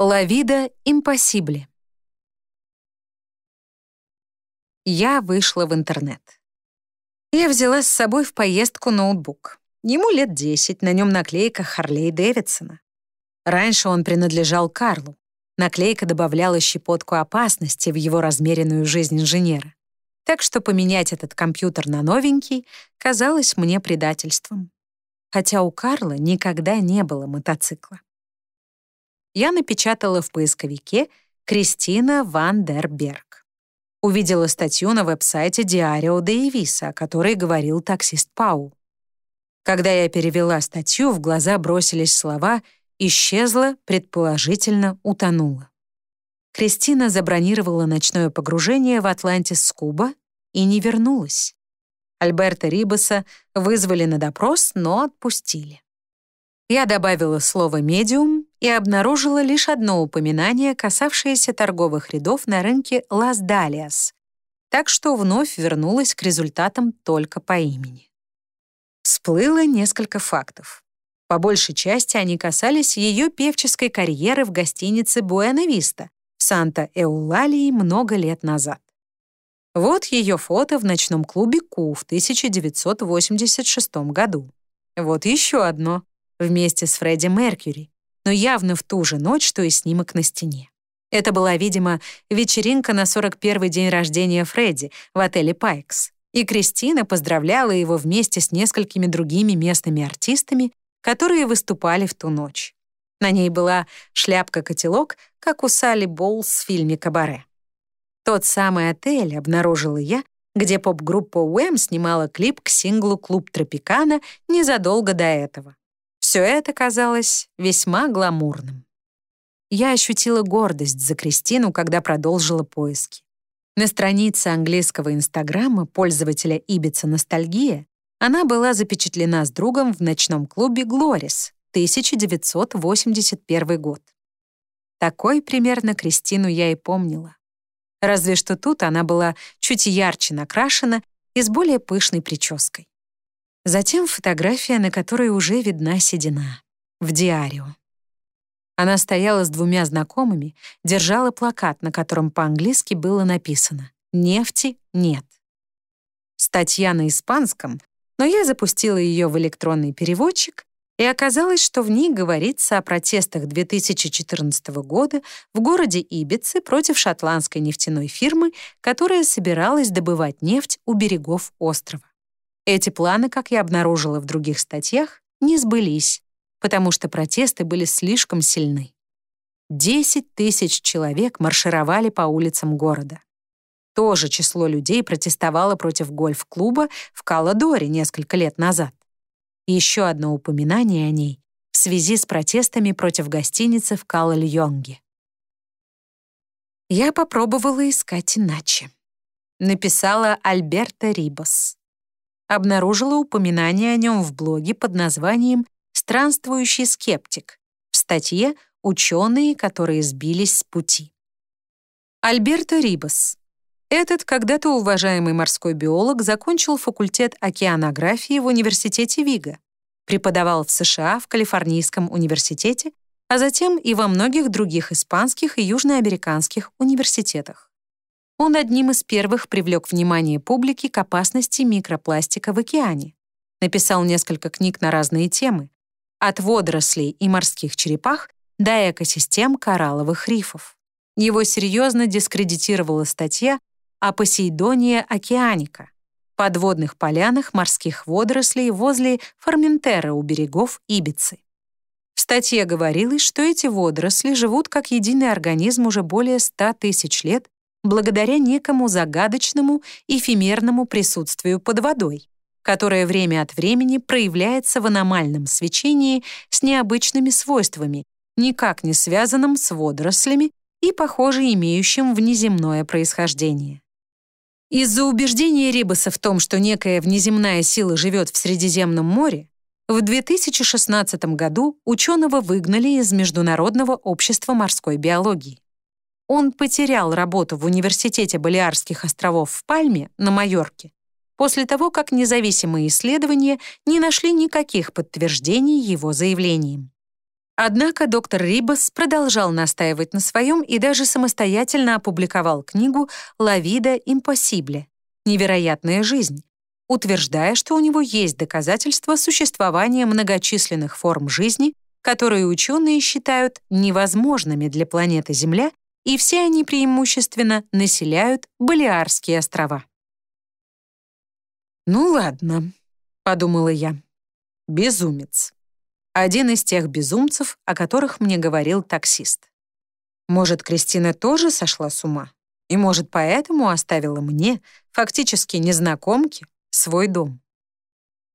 Vida impossible. Я вышла в интернет. Я взяла с собой в поездку ноутбук. Ему лет 10, на нем наклейка Харлей Дэвидсона. Раньше он принадлежал Карлу. Наклейка добавляла щепотку опасности в его размеренную жизнь инженера. Так что поменять этот компьютер на новенький казалось мне предательством. Хотя у Карла никогда не было мотоцикла я напечатала в поисковике «Кристина Ван дер Берг». Увидела статью на веб-сайте Диарио де Эвиса, о которой говорил таксист Пау. Когда я перевела статью, в глаза бросились слова «исчезла, предположительно, утонула». Кристина забронировала ночное погружение в Атлантис с Куба и не вернулась. Альберта Рибаса вызвали на допрос, но отпустили. Я добавила слово «медиум» и обнаружила лишь одно упоминание, касавшееся торговых рядов на рынке Лас Далиас, так что вновь вернулась к результатам только по имени. Всплыло несколько фактов. По большей части они касались ее певческой карьеры в гостинице «Буэна-Виста» в Санта-Эулалии много лет назад. Вот ее фото в ночном клубе «Ку» в 1986 году. Вот еще одно вместе с Фредди Меркьюри, но явно в ту же ночь, что и снимок на стене. Это была, видимо, вечеринка на 41-й день рождения Фредди в отеле «Пайкс». И Кристина поздравляла его вместе с несколькими другими местными артистами, которые выступали в ту ночь. На ней была шляпка-котелок, как у Салли Боулс в фильме «Кабаре». Тот самый отель, обнаружила я, где поп-группа Уэм снимала клип к синглу «Клуб Тропикана» незадолго до этого. Все это казалось весьма гламурным. Я ощутила гордость за Кристину, когда продолжила поиски. На странице английского инстаграма пользователя Ибица Ностальгия она была запечатлена с другом в ночном клубе «Глорис» 1981 год. Такой примерно Кристину я и помнила. Разве что тут она была чуть ярче накрашена и с более пышной прической. Затем фотография, на которой уже видна седина. В диарио. Она стояла с двумя знакомыми, держала плакат, на котором по-английски было написано «Нефти нет». Статья на испанском, но я запустила ее в электронный переводчик, и оказалось, что в ней говорится о протестах 2014 года в городе Ибице против шотландской нефтяной фирмы, которая собиралась добывать нефть у берегов острова. Эти планы, как я обнаружила в других статьях, не сбылись, потому что протесты были слишком сильны. Десять тысяч человек маршировали по улицам города. То же число людей протестовало против гольф-клуба в Каладоре несколько лет назад. Еще одно упоминание о ней в связи с протестами против гостиницы в Калальонге. Я попробовала искать иначе. Написала Альберта Рибос обнаружила упоминание о нем в блоге под названием «Странствующий скептик» в статье «Ученые, которые сбились с пути». Альберто Рибас. Этот когда-то уважаемый морской биолог закончил факультет океанографии в университете Вига, преподавал в США в Калифорнийском университете, а затем и во многих других испанских и южноамериканских университетах. Он одним из первых привлек внимание публики к опасности микропластика в океане. Написал несколько книг на разные темы, от водорослей и морских черепах до экосистем коралловых рифов. Его серьезно дискредитировала статья о Посейдония океаника, подводных полянах морских водорослей возле Форментера у берегов Ибицы. В статье говорилось, что эти водоросли живут как единый организм уже более 100 тысяч лет благодаря некому загадочному эфемерному присутствию под водой, которое время от времени проявляется в аномальном свечении с необычными свойствами, никак не связанным с водорослями и, похоже, имеющим внеземное происхождение. Из-за убеждения Рибаса в том, что некая внеземная сила живет в Средиземном море, в 2016 году ученого выгнали из Международного общества морской биологии. Он потерял работу в Университете Балиарских островов в Пальме на Майорке после того, как независимые исследования не нашли никаких подтверждений его заявлениям. Однако доктор Рибас продолжал настаивать на своем и даже самостоятельно опубликовал книгу «La vida impossible» — «Невероятная жизнь», утверждая, что у него есть доказательства существования многочисленных форм жизни, которые ученые считают невозможными для планеты Земля, и все они преимущественно населяют Балиарские острова. «Ну ладно», — подумала я, — «безумец». Один из тех безумцев, о которых мне говорил таксист. Может, Кристина тоже сошла с ума? И, может, поэтому оставила мне, фактически незнакомке, свой дом?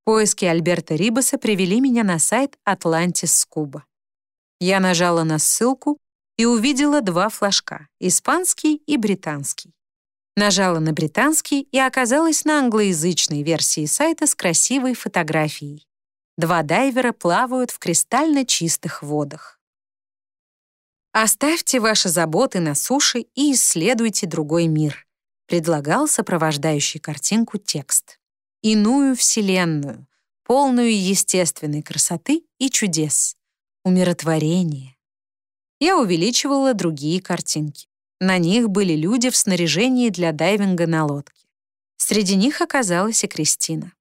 Поиски Альберта Рибаса привели меня на сайт Atlantis Scuba. Я нажала на ссылку и увидела два флажка — испанский и британский. Нажала на британский и оказалась на англоязычной версии сайта с красивой фотографией. Два дайвера плавают в кристально чистых водах. «Оставьте ваши заботы на суше и исследуйте другой мир», предлагал сопровождающий картинку текст. «Иную вселенную, полную естественной красоты и чудес, умиротворения». Я увеличивала другие картинки. На них были люди в снаряжении для дайвинга на лодке. Среди них оказалась и Кристина.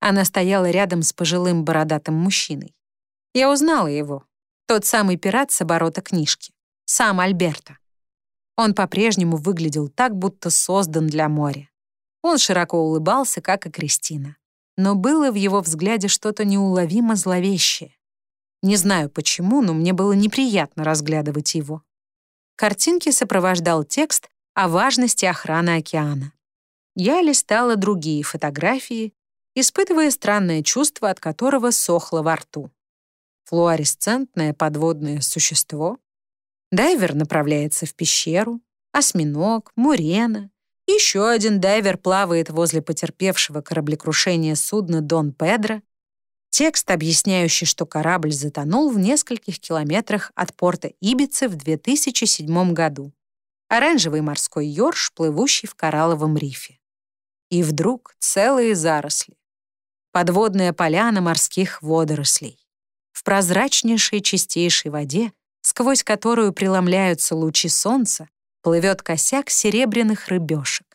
Она стояла рядом с пожилым бородатым мужчиной. Я узнала его. Тот самый пират с оборота книжки. Сам Альберто. Он по-прежнему выглядел так, будто создан для моря. Он широко улыбался, как и Кристина. Но было в его взгляде что-то неуловимо зловещее. Не знаю почему, но мне было неприятно разглядывать его. Картинки сопровождал текст о важности охраны океана. Я листала другие фотографии, испытывая странное чувство, от которого сохло во рту. Флуоресцентное подводное существо. Дайвер направляется в пещеру. Осьминог, мурена. Еще один дайвер плавает возле потерпевшего кораблекрушения судна «Дон Педро». Текст, объясняющий, что корабль затонул в нескольких километрах от порта Ибицы в 2007 году. Оранжевый морской ёрш, плывущий в коралловом рифе. И вдруг целые заросли подводная поляна морских водорослей. В прозрачнейшей чистейшей воде, сквозь которую преломляются лучи солнца, плывет косяк серебряных рыбешек.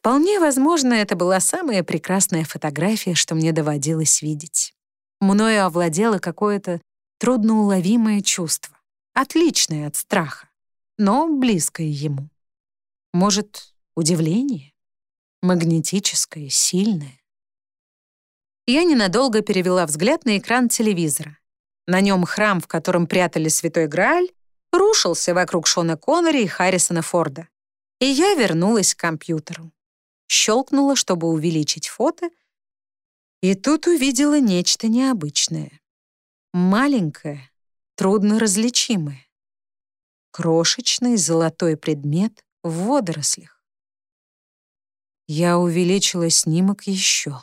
Вполне возможно, это была самая прекрасная фотография, что мне доводилось видеть. Мною овладело какое-то трудноуловимое чувство, отличное от страха, но близкое ему. Может, удивление? Магнетическое, сильное? я ненадолго перевела взгляд на экран телевизора. На нем храм, в котором прятали Святой Грааль, рушился вокруг Шона Коннери и Харрисона Форда. И я вернулась к компьютеру. Щелкнула, чтобы увеличить фото, и тут увидела нечто необычное. Маленькое, трудно различимое. Крошечный золотой предмет в водорослях. Я увеличила снимок еще.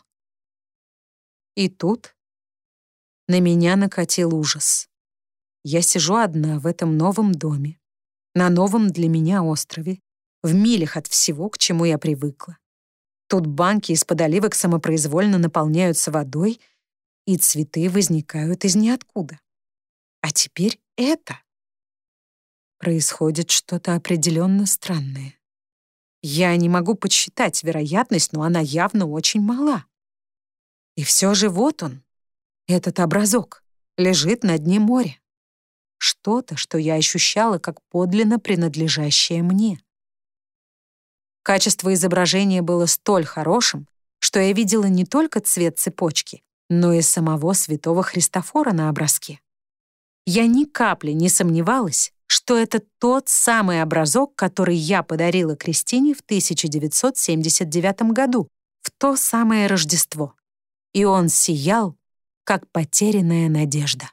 И тут на меня накатил ужас. Я сижу одна в этом новом доме, на новом для меня острове, в милях от всего, к чему я привыкла. Тут банки из-под оливок самопроизвольно наполняются водой, и цветы возникают из ниоткуда. А теперь это. Происходит что-то определенно странное. Я не могу подсчитать вероятность, но она явно очень мала. И все же вот он, этот образок, лежит на дне моря. Что-то, что я ощущала как подлинно принадлежащее мне. Качество изображения было столь хорошим, что я видела не только цвет цепочки, но и самого святого Христофора на образке. Я ни капли не сомневалась, что это тот самый образок, который я подарила Кристине в 1979 году, в то самое Рождество и он сиял, как потерянная надежда.